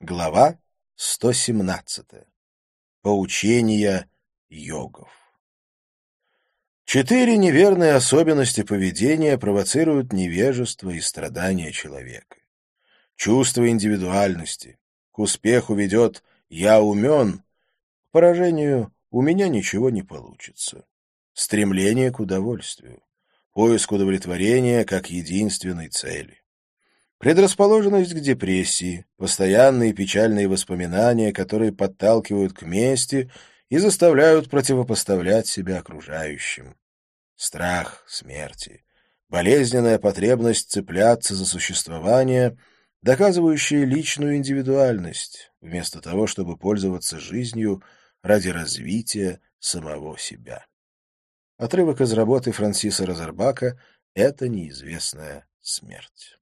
Глава 117. Поучения йогов. Четыре неверные особенности поведения провоцируют невежество и страдания человека. Чувство индивидуальности. К успеху ведет «я умен», к поражению «у меня ничего не получится». Стремление к удовольствию. Поиск удовлетворения как единственной цели. Предрасположенность к депрессии, постоянные печальные воспоминания, которые подталкивают к мести и заставляют противопоставлять себя окружающим. Страх смерти, болезненная потребность цепляться за существование, доказывающая личную индивидуальность, вместо того, чтобы пользоваться жизнью ради развития самого себя. Отрывок из работы Франсиса Розербака «Это неизвестная смерть».